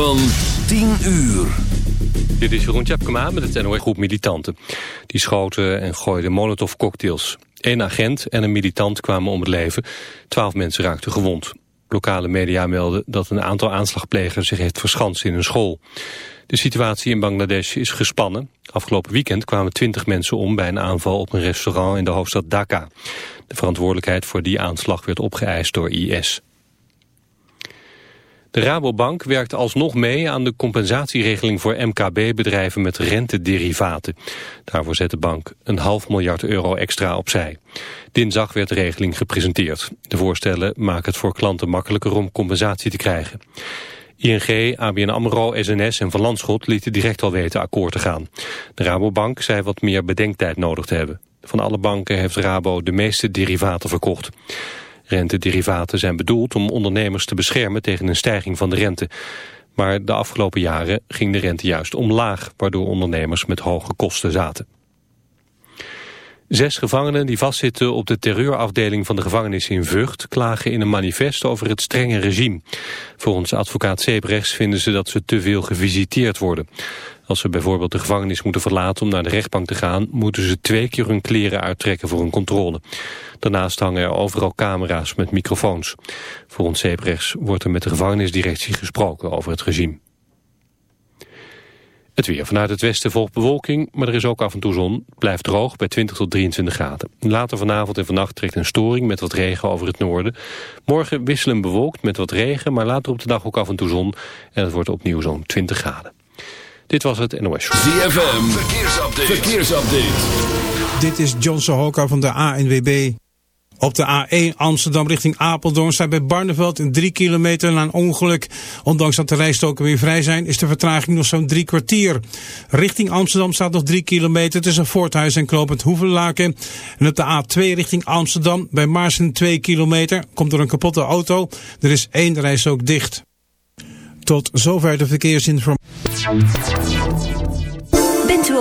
van 10 uur. Dit is Jeroen Tjepkema met het NOE groep militanten. Die schoten en gooiden molotovcocktails. Eén agent en een militant kwamen om het leven. Twaalf mensen raakten gewond. Lokale media melden dat een aantal aanslagplegers zich heeft verschanst in een school. De situatie in Bangladesh is gespannen. Afgelopen weekend kwamen twintig mensen om bij een aanval op een restaurant in de hoofdstad Dhaka. De verantwoordelijkheid voor die aanslag werd opgeëist door IS. De Rabobank werkt alsnog mee aan de compensatieregeling voor MKB-bedrijven met rentederivaten. Daarvoor zet de bank een half miljard euro extra opzij. Dinsdag werd de regeling gepresenteerd. De voorstellen maken het voor klanten makkelijker om compensatie te krijgen. ING, ABN AMRO, SNS en Van Landschot lieten direct al weten akkoord te gaan. De Rabobank zei wat meer bedenktijd nodig te hebben. Van alle banken heeft Rabo de meeste derivaten verkocht. Rentederivaten zijn bedoeld om ondernemers te beschermen tegen een stijging van de rente. Maar de afgelopen jaren ging de rente juist omlaag, waardoor ondernemers met hoge kosten zaten. Zes gevangenen die vastzitten op de terreurafdeling van de gevangenis in Vught klagen in een manifest over het strenge regime. Volgens advocaat Sebrechts vinden ze dat ze te veel gevisiteerd worden. Als ze bijvoorbeeld de gevangenis moeten verlaten om naar de rechtbank te gaan... moeten ze twee keer hun kleren uittrekken voor een controle. Daarnaast hangen er overal camera's met microfoons. Volgens Sebrechts wordt er met de gevangenisdirectie gesproken over het regime. Het weer vanuit het westen volgt bewolking, maar er is ook af en toe zon. Het blijft droog bij 20 tot 23 graden. Later vanavond en vannacht trekt een storing met wat regen over het noorden. Morgen wisselen bewolkt met wat regen, maar later op de dag ook af en toe zon. En het wordt opnieuw zo'n 20 graden. Dit was het NOS Show. ZFM, verkeersupdate. verkeersupdate. Dit is John Sohoka van de ANWB. Op de A1 Amsterdam richting Apeldoorn staat bij Barneveld in 3 kilometer na een ongeluk. Ondanks dat de rijstoken weer vrij zijn, is de vertraging nog zo'n drie kwartier. Richting Amsterdam staat nog 3 kilometer tussen Voorthuis en Klopend Hoevenlaken. En op de A2 richting Amsterdam bij Maarsen 2 kilometer komt er een kapotte auto. Er is één rijstok dicht. Tot zover de verkeersinformatie.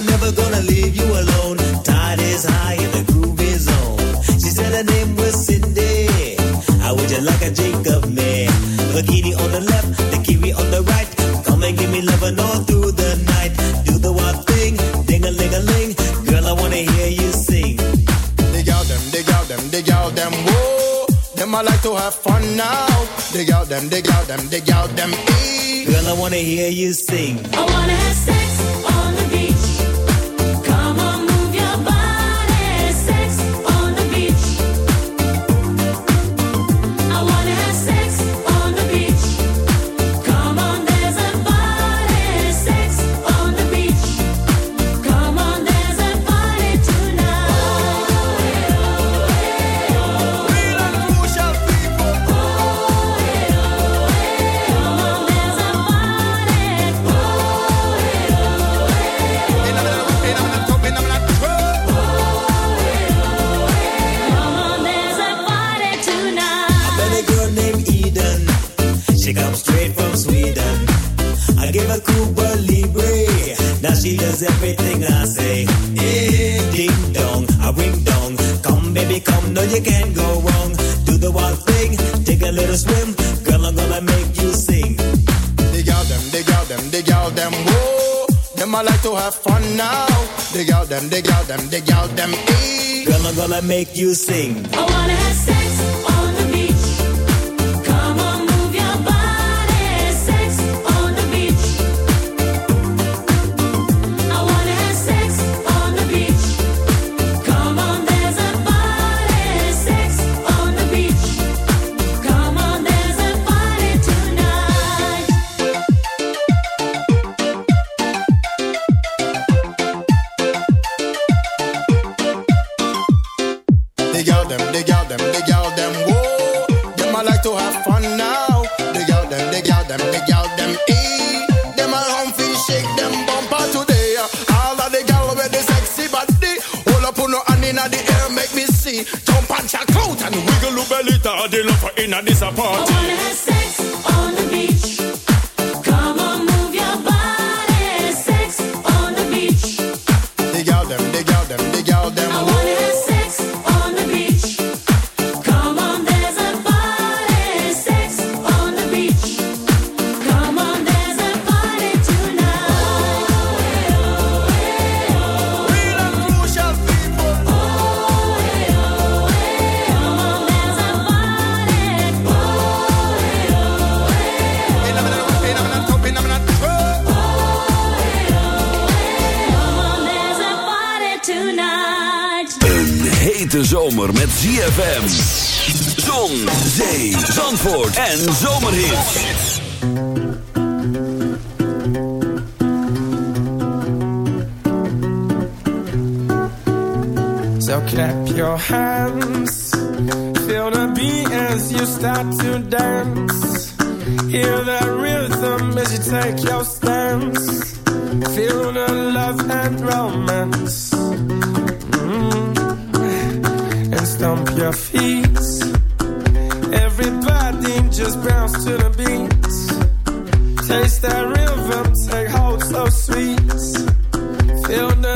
never, never gonna leave you alone. Tide is high and the groove is on. She said her name was Cindy. How would you like a drink of me? Bikini on the left, the kiwi on the right. Come and give me loving all through the night. Do the wild thing, ding a ling a ling. Girl, I wanna hear you sing. Dig out them, dig out them, dig out them. Whoa, them I like to have fun now. Dig out them, dig out them, dig out them. Girl, I wanna hear you sing. I wanna have sex. Them, dig out them, dig out them. Girl, I'm gonna make you sing. I wanna have sex. sweets. Feel the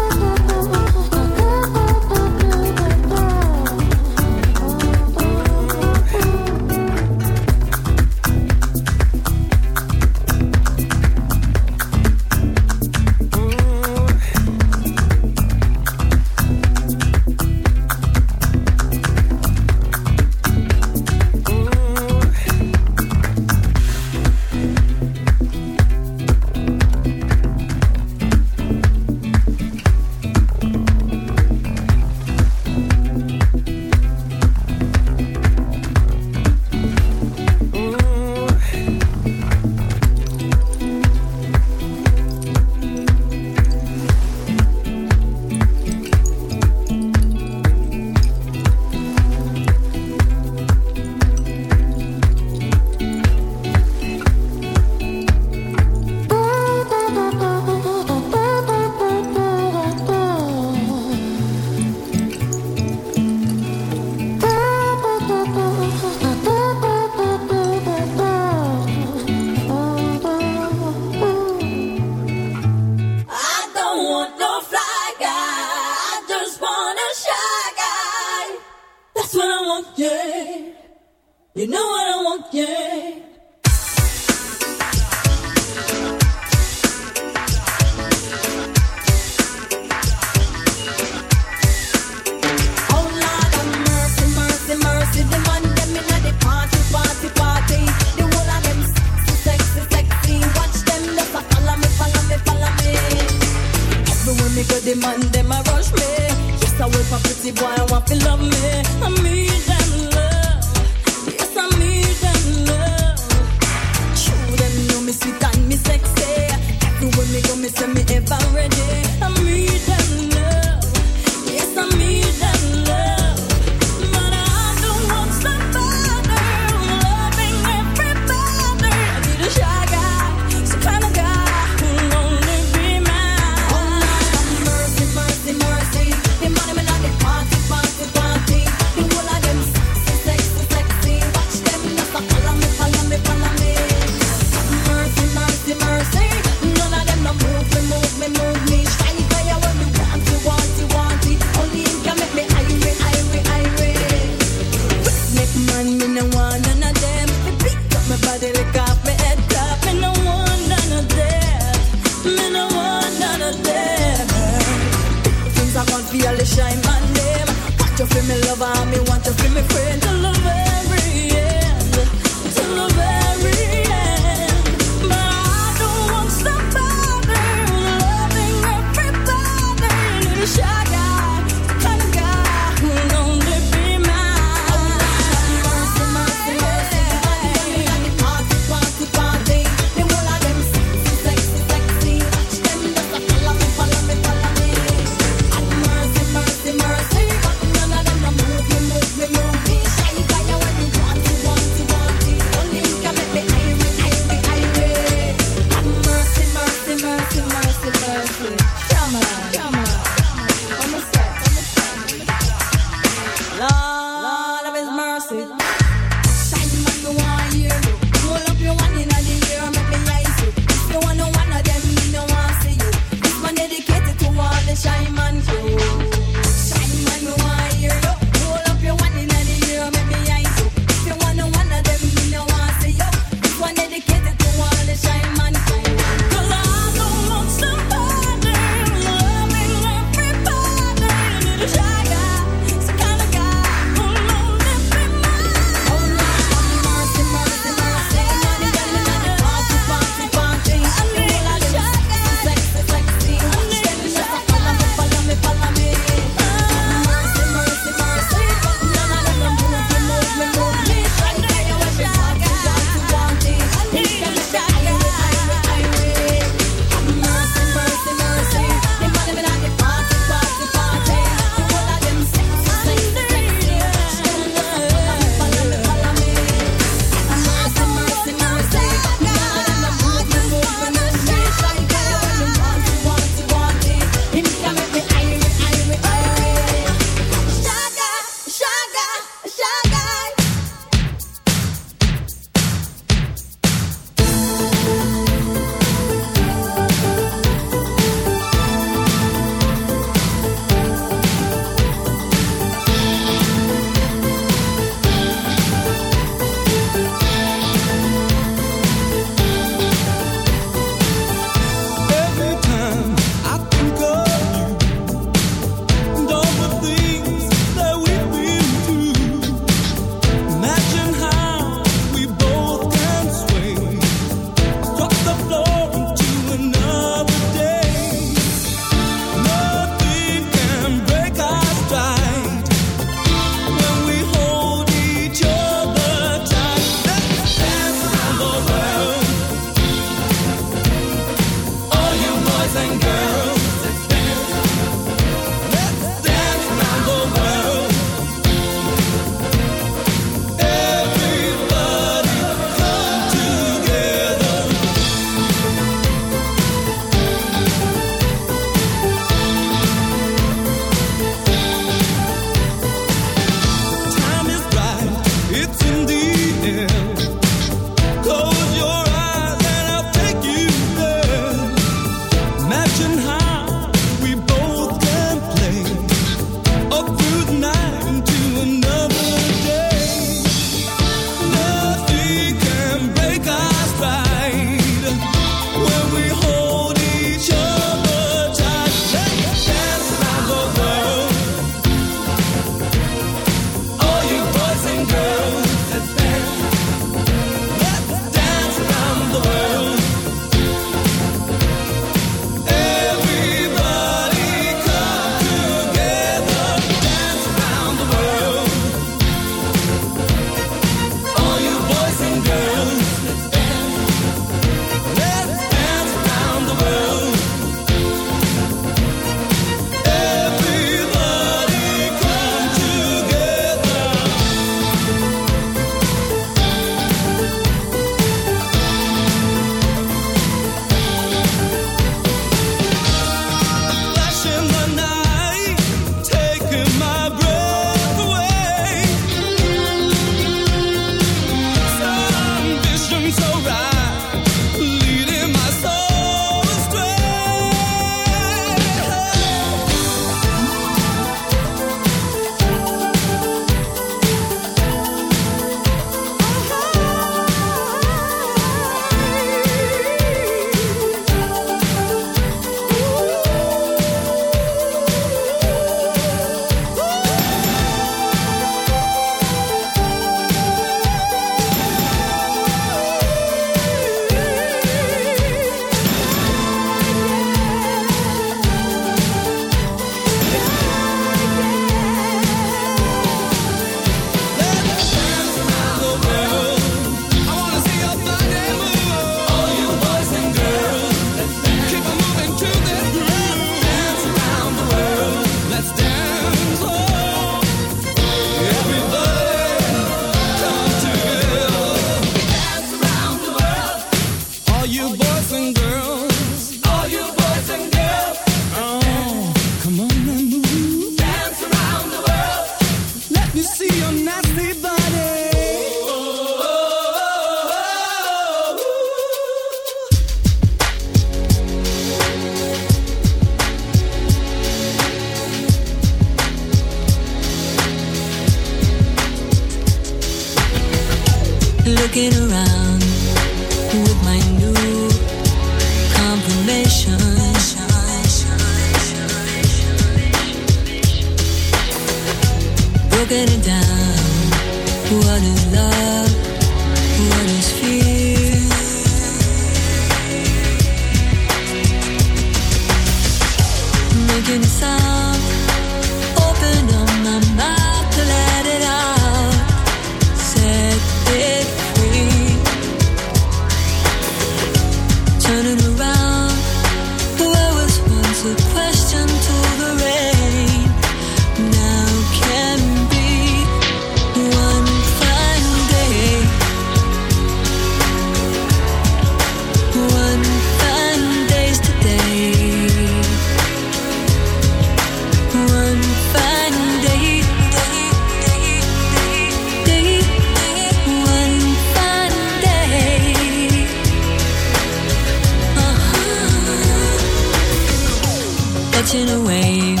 melting away.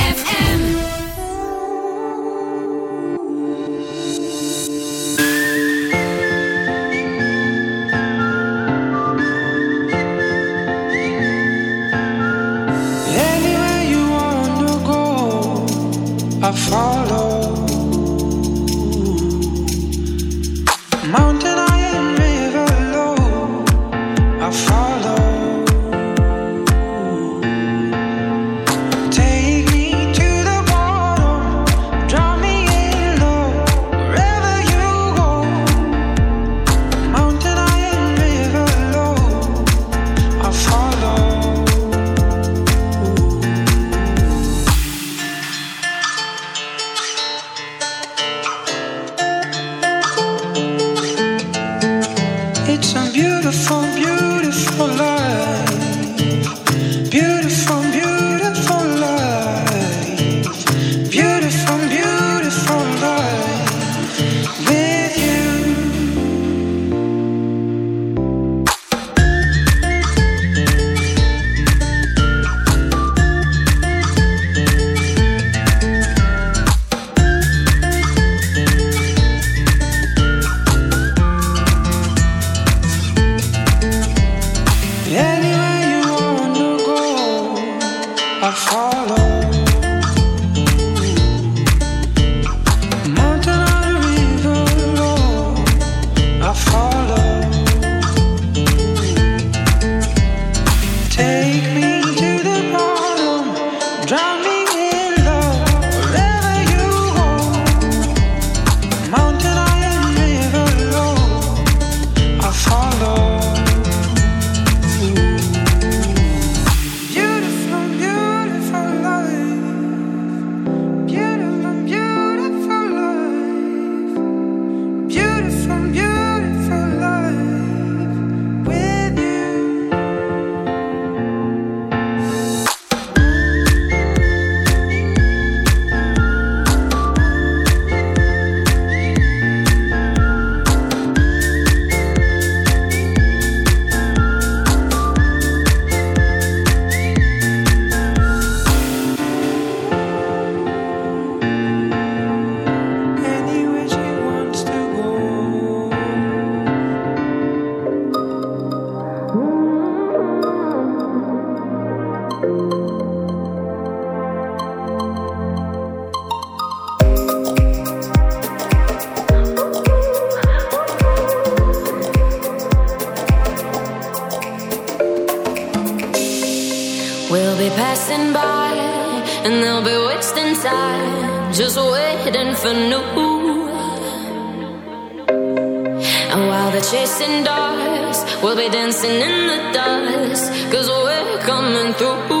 us, cause we're coming through.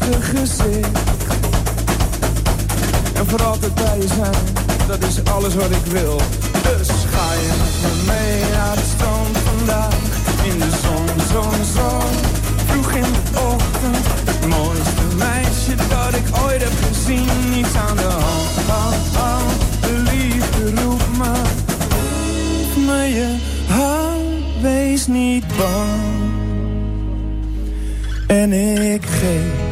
mooiste gezicht. En voor altijd bij je zijn, dat is alles wat ik wil. Dus ga je met me mee naar de strand vandaag. In de zon, zon, zon. Vroeg in de ochtend. Het mooiste meisje dat ik ooit heb gezien. Niets aan de hand, hand, hand. De liefde roep me. Roep me je hand, wees niet bang. En ik geef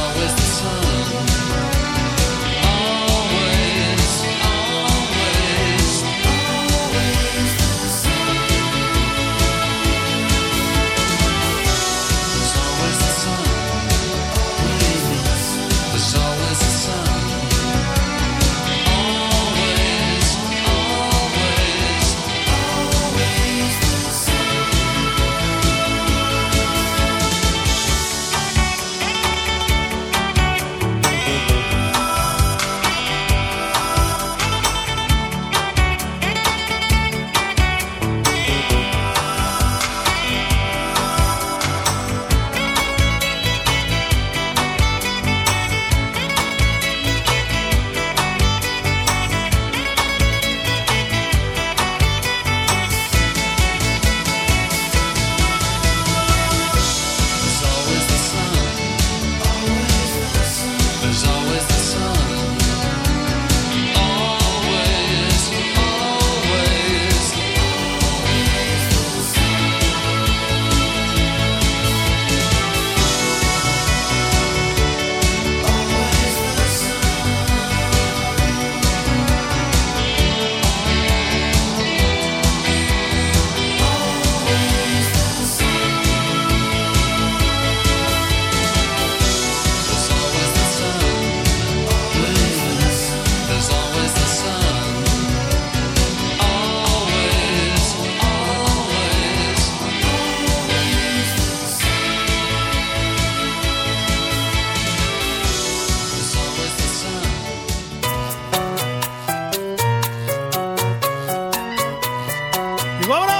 Always the sun. Slow up.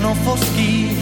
Não foschi